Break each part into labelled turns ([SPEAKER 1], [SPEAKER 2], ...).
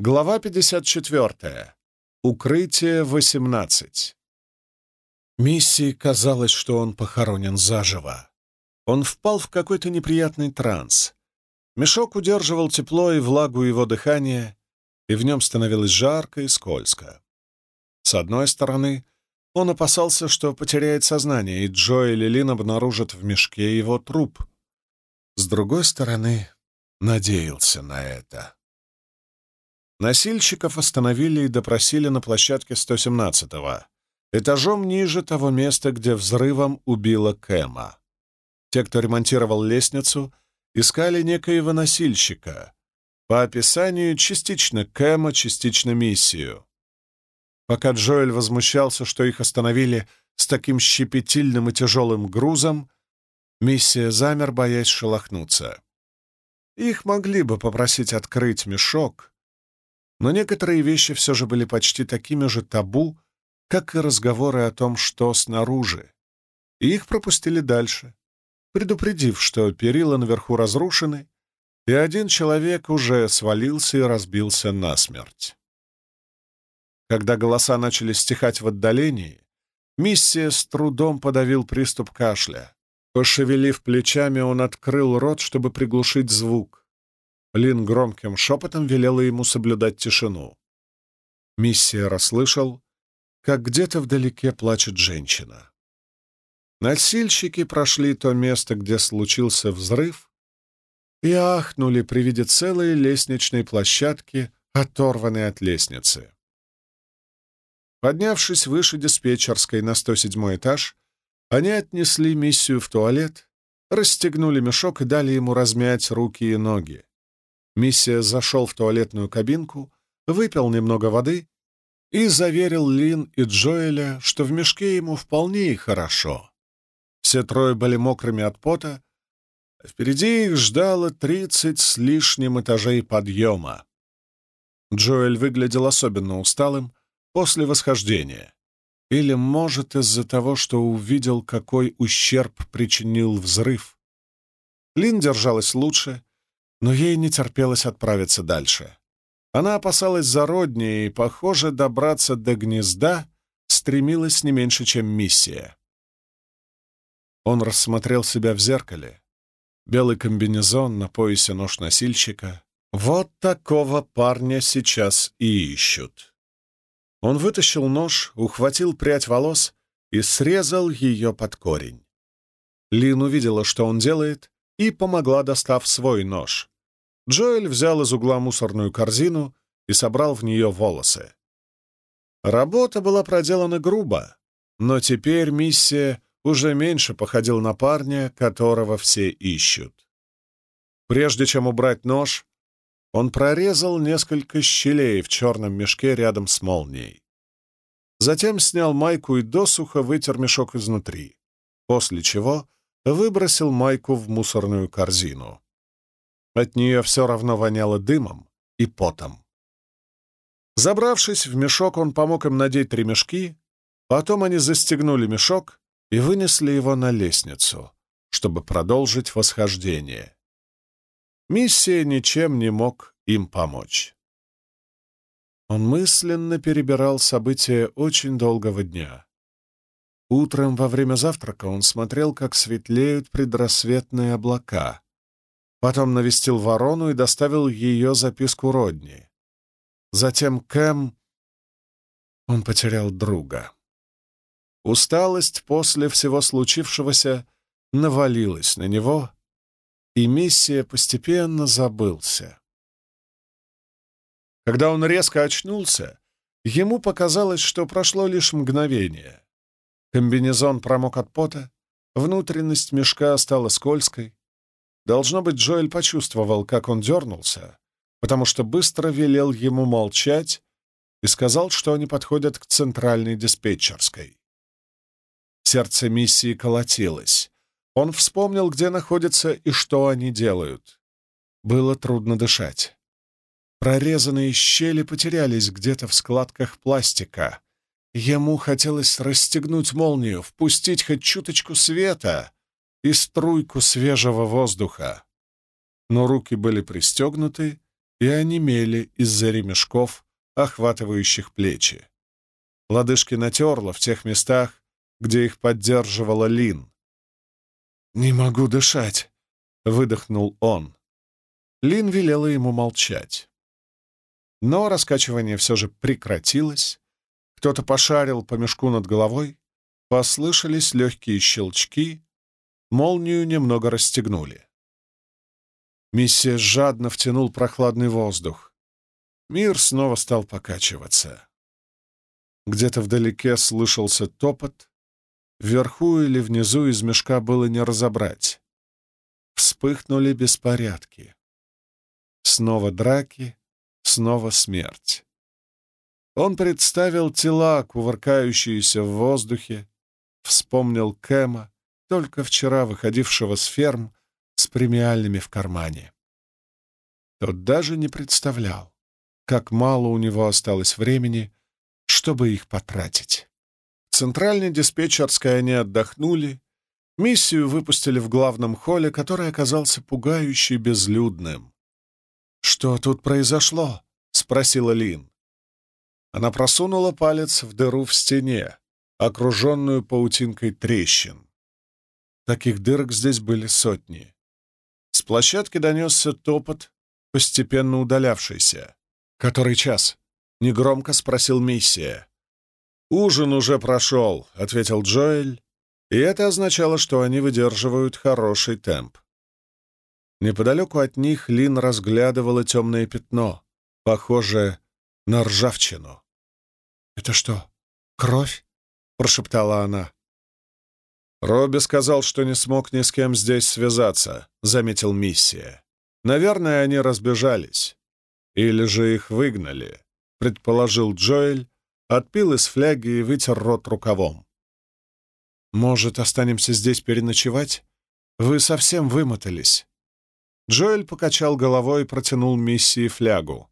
[SPEAKER 1] Глава 54. Укрытие 18. Миссии казалось, что он похоронен заживо. Он впал в какой-то неприятный транс. Мешок удерживал тепло и влагу его дыхания, и в нем становилось жарко и скользко. С одной стороны, он опасался, что потеряет сознание, и Джо и Лилин обнаружат в мешке его труп. С другой стороны, надеялся на это. Носильщиков остановили и допросили на площадке 117-го, этажом ниже того места, где взрывом убило Кэма. Те, кто ремонтировал лестницу, искали некоего носильщика. По описанию, частично Кэма, частично миссию. Пока Джоэль возмущался, что их остановили с таким щепетильным и тяжелым грузом, миссия замер, боясь шелохнуться. Их могли бы попросить открыть мешок, но некоторые вещи все же были почти такими же табу, как и разговоры о том, что снаружи. И их пропустили дальше, предупредив, что перила наверху разрушены, и один человек уже свалился и разбился насмерть. Когда голоса начали стихать в отдалении, миссия с трудом подавил приступ кашля. Пошевелив плечами, он открыл рот, чтобы приглушить звук. Лин громким шепотом велела ему соблюдать тишину. Миссия расслышал, как где-то вдалеке плачет женщина. Носильщики прошли то место, где случился взрыв, и ахнули при виде целой лестничной площадки, оторванной от лестницы. Поднявшись выше диспетчерской на 107 этаж, они отнесли миссию в туалет, расстегнули мешок и дали ему размять руки и ноги. Миссия зашел в туалетную кабинку, выпил немного воды и заверил Лин и Джоэля, что в мешке ему вполне и хорошо. Все трое были мокрыми от пота, а впереди их ждало тридцать с лишним этажей подъема. Джоэль выглядел особенно усталым после восхождения. Или, может, из-за того, что увидел, какой ущерб причинил взрыв. Лин держалась лучше, но ей не терпелось отправиться дальше. Она опасалась за Родни и, похоже, добраться до гнезда стремилась не меньше, чем миссия. Он рассмотрел себя в зеркале. Белый комбинезон на поясе нож носильщика. Вот такого парня сейчас и ищут. Он вытащил нож, ухватил прядь волос и срезал ее под корень. Лин увидела, что он делает, и помогла, достав свой нож. Джоэль взял из угла мусорную корзину и собрал в нее волосы. Работа была проделана грубо, но теперь миссия уже меньше походила на парня, которого все ищут. Прежде чем убрать нож, он прорезал несколько щелей в черном мешке рядом с молнией. Затем снял майку и досуха вытер мешок изнутри, после чего выбросил майку в мусорную корзину. От нее все равно воняло дымом и потом. Забравшись в мешок, он помог им надеть три мешки, потом они застегнули мешок и вынесли его на лестницу, чтобы продолжить восхождение. Миссия ничем не мог им помочь. Он мысленно перебирал события очень долгого дня. Утром во время завтрака он смотрел, как светлеют предрассветные облака — Потом навестил ворону и доставил ее записку Родни. Затем Кэм... Он потерял друга. Усталость после всего случившегося навалилась на него, и миссия постепенно забылся. Когда он резко очнулся, ему показалось, что прошло лишь мгновение. Комбинезон промок от пота, внутренность мешка стала скользкой, Должно быть, Джоэль почувствовал, как он дернулся, потому что быстро велел ему молчать и сказал, что они подходят к центральной диспетчерской. Сердце миссии колотилось. Он вспомнил, где находится и что они делают. Было трудно дышать. Прорезанные щели потерялись где-то в складках пластика. Ему хотелось расстегнуть молнию, впустить хоть чуточку света, и струйку свежего воздуха. Но руки были пристегнуты, и онемели из-за ремешков, охватывающих плечи. Лодыжки натерла в тех местах, где их поддерживала Лин. «Не могу дышать», — выдохнул он. Лин велела ему молчать. Но раскачивание все же прекратилось. Кто-то пошарил по мешку над головой, послышались легкие щелчки, молнию немного расстегнули. Миссия жадно втянул прохладный воздух. Мир снова стал покачиваться. Где-то вдалеке слышался топот. Вверху или внизу из мешка было не разобрать. Вспыхнули беспорядки. Снова драки, снова смерть. Он представил тела, кувыркающиеся в воздухе, вспомнил Кэма, только вчера выходившего с ферм с премиальными в кармане. Тот даже не представлял, как мало у него осталось времени, чтобы их потратить. В центральной диспетчерской они отдохнули, миссию выпустили в главном холле, который оказался пугающе безлюдным. «Что тут произошло?» — спросила Лин. Она просунула палец в дыру в стене, окруженную паутинкой трещин. Таких дырок здесь были сотни. С площадки донесся топот, постепенно удалявшийся. «Который час?» — негромко спросил Миссия. «Ужин уже прошел», — ответил Джоэль, и это означало, что они выдерживают хороший темп. Неподалеку от них Лин разглядывала темное пятно, похожее на ржавчину. «Это что, кровь?» — прошептала она. «Робби сказал, что не смог ни с кем здесь связаться», — заметил Миссия. «Наверное, они разбежались. Или же их выгнали», — предположил Джоэль, отпил из фляги и вытер рот рукавом. «Может, останемся здесь переночевать? Вы совсем вымотались». Джоэль покачал головой и протянул Миссии флягу.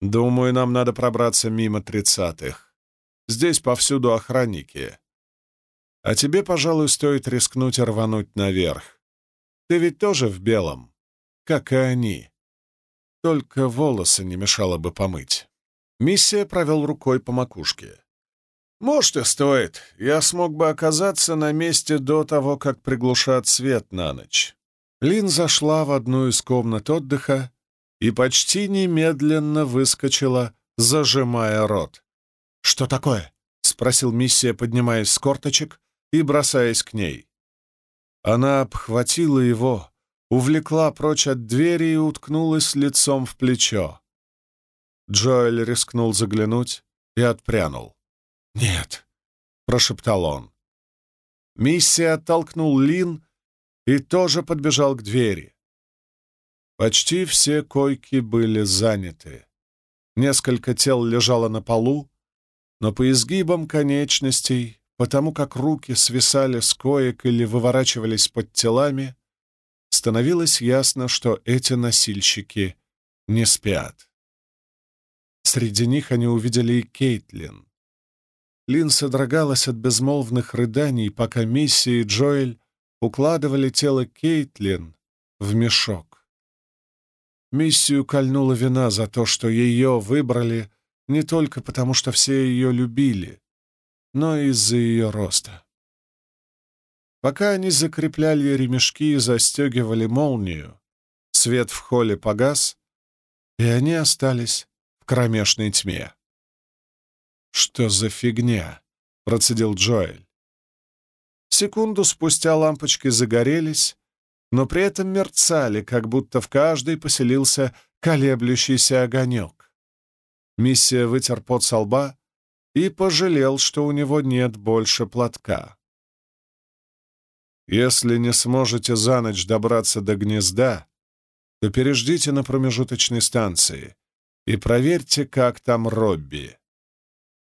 [SPEAKER 1] «Думаю, нам надо пробраться мимо тридцатых. Здесь повсюду охранники. А тебе, пожалуй, стоит рискнуть рвануть наверх. Ты ведь тоже в белом, как и они. Только волосы не мешало бы помыть». Миссия провел рукой по макушке. «Может, и стоит. Я смог бы оказаться на месте до того, как приглушат свет на ночь». Лин зашла в одну из комнат отдыха и почти немедленно выскочила, зажимая рот. «Что такое?» — спросил Миссия, поднимаясь с корточек и бросаясь к ней. Она обхватила его, увлекла прочь от двери и уткнулась лицом в плечо. Джоэль рискнул заглянуть и отпрянул. «Нет», — прошептал он. Миссия оттолкнул Лин и тоже подбежал к двери. Почти все койки были заняты. Несколько тел лежало на полу, но по изгибам конечностей, потому как руки свисали с коек или выворачивались под телами, становилось ясно, что эти носильщики не спят. Среди них они увидели и Кейтлин. Лин содрогалась от безмолвных рыданий, пока Мисси и Джоэль укладывали тело Кейтлин в мешок. Миссию кольнула вина за то, что ее выбрали не только потому, что все ее любили, но из-за ее роста. Пока они закрепляли ремешки и застегивали молнию, свет в холле погас, и они остались в кромешной тьме. «Что за фигня?» — процедил Джоэль. Секунду спустя лампочки загорелись, но при этом мерцали, как будто в каждой поселился колеблющийся огонек. Миссия вытер пот со лба и пожалел, что у него нет больше платка. «Если не сможете за ночь добраться до гнезда, то переждите на промежуточной станции и проверьте, как там Робби».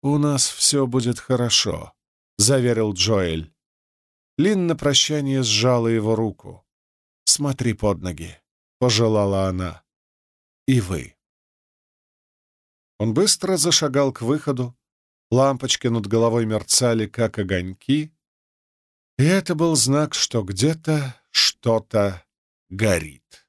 [SPEAKER 1] «У нас все будет хорошо», — заверил Джоэль. Лин на прощание сжала его руку. «Смотри под ноги», — пожелала она. «И вы». Он быстро зашагал к выходу. Лампочки над головой мерцали, как огоньки. И это был знак, что где-то что-то горит.